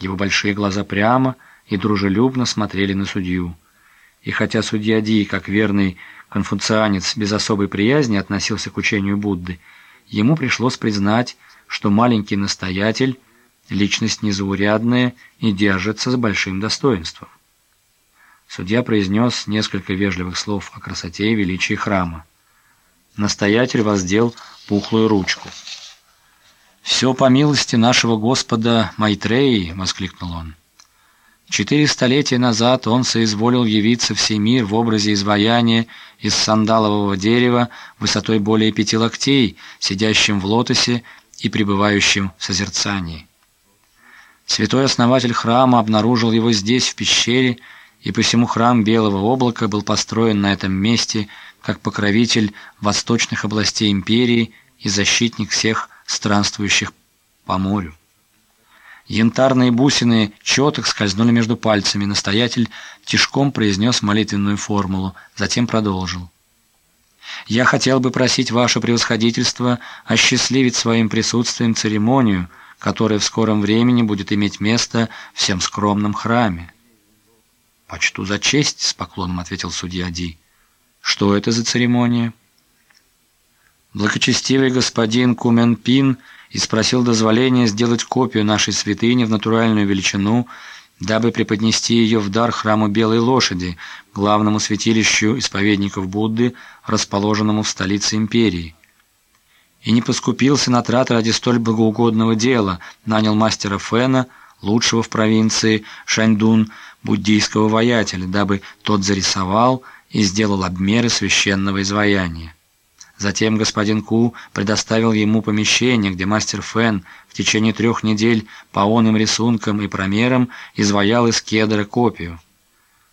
Его большие глаза прямо и дружелюбно смотрели на судью. И хотя судья Ди, как верный конфуцианец, без особой приязни относился к учению Будды, ему пришлось признать, что маленький настоятель – личность незаурядная и держится с большим достоинством. Судья произнес несколько вежливых слов о красоте и величии храма. Настоятель воздел пухлую ручку. «Все по милости нашего Господа Майтреи!» — воскликнул он. Четыре столетия назад он соизволил явиться в мир в образе изваяния из сандалового дерева высотой более пяти локтей, сидящим в лотосе и пребывающим в созерцании. Святой основатель храма обнаружил его здесь, в пещере, и посему храм Белого облака был построен на этом месте как покровитель восточных областей империи и защитник всех странствующих по морю. Янтарные бусины четок скользнули между пальцами. Настоятель тишком произнес молитвенную формулу, затем продолжил. «Я хотел бы просить ваше превосходительство осчастливить своим присутствием церемонию, которая в скором времени будет иметь место в всем скромном храме». «Почту за честь», — с поклоном ответил судья Ди. «Что это за церемония?» Благочестивый господин Куменпин и спросил дозволения сделать копию нашей святыни в натуральную величину, дабы преподнести ее в дар храму Белой Лошади, главному святилищу исповедников Будды, расположенному в столице империи. И не поскупился на траты ради столь благоугодного дела, нанял мастера Фена, лучшего в провинции Шаньдун, буддийского воятеля, дабы тот зарисовал и сделал обмеры священного изваяния. Затем господин Ку предоставил ему помещение, где мастер Фэн в течение трех недель по онным рисункам и промерам изваял из кедра копию.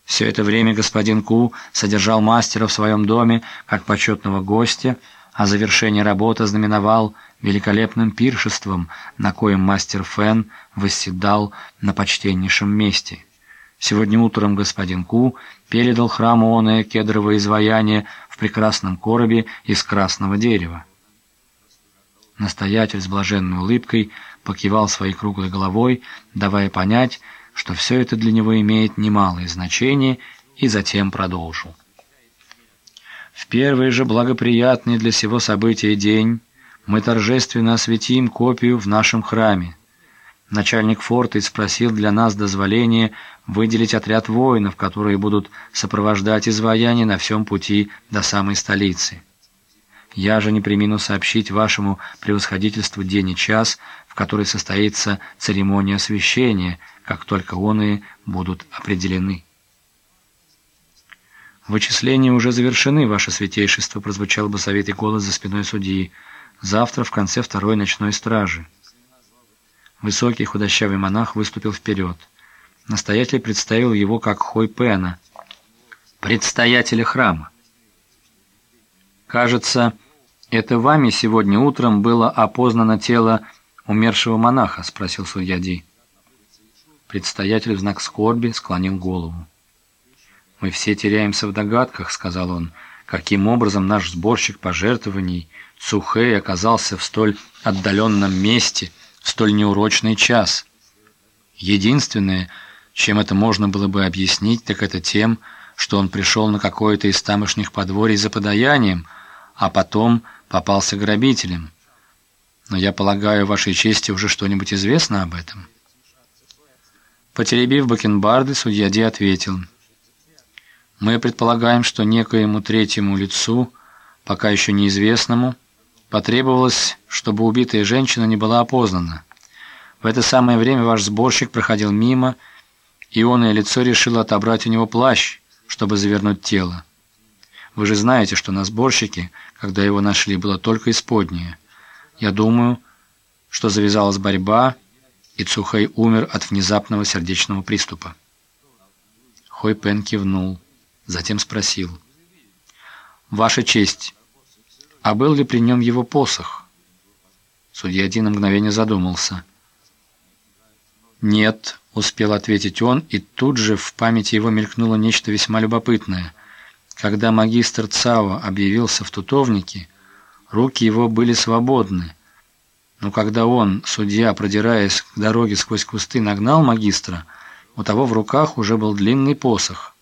Все это время господин Ку содержал мастера в своем доме как почетного гостя, а завершение работы знаменовал великолепным пиршеством, на коем мастер Фэн восседал на почтеннейшем месте. Сегодня утром господин Ку передал храму оное кедровое изваяние в прекрасном коробе из красного дерева. Настоятель с блаженной улыбкой покивал своей круглой головой, давая понять, что все это для него имеет немалое значение, и затем продолжил. В первый же благоприятный для всего события день мы торжественно осветим копию в нашем храме. Начальник форта спросил для нас дозволения выделить отряд воинов, которые будут сопровождать изваяние на всем пути до самой столицы. Я же не примену сообщить вашему превосходительству день и час, в который состоится церемония освящения, как только оные будут определены. «Вычисления уже завершены, ваше святейшество», — прозвучал басовитый голос за спиной судьи. «Завтра в конце второй ночной стражи». Высокий худощавый монах выступил вперед. Настоятель представил его как Хой Пена, предстоятеля храма. «Кажется, это вами сегодня утром было опознано тело умершего монаха?» — спросил судья Ди. Предстоятель в знак скорби склонил голову. «Мы все теряемся в догадках», — сказал он, — «каким образом наш сборщик пожертвований Цухэй оказался в столь отдаленном месте» столь неурочный час. Единственное, чем это можно было бы объяснить, так это тем, что он пришел на какое-то из тамошних подворий за подаянием, а потом попался грабителем. Но я полагаю, вашей чести уже что-нибудь известно об этом?» Потеребив бакенбарды, судья Ди ответил. «Мы предполагаем, что некоему третьему лицу, пока еще неизвестному, Потребовалось, чтобы убитая женщина не была опознана. В это самое время ваш сборщик проходил мимо, и он и лицо решило отобрать у него плащ, чтобы завернуть тело. Вы же знаете, что на сборщике, когда его нашли, было только исподнее. Я думаю, что завязалась борьба, и Цухэй умер от внезапного сердечного приступа. Хой Пен кивнул, затем спросил. «Ваша честь, а был ли при нем его посох? Судья один на мгновение задумался. «Нет», — успел ответить он, и тут же в памяти его мелькнуло нечто весьма любопытное. Когда магистр Цао объявился в тутовнике, руки его были свободны, Но когда он, судья, продираясь к дороге сквозь кусты, нагнал магистра, у того в руках уже был длинный посох.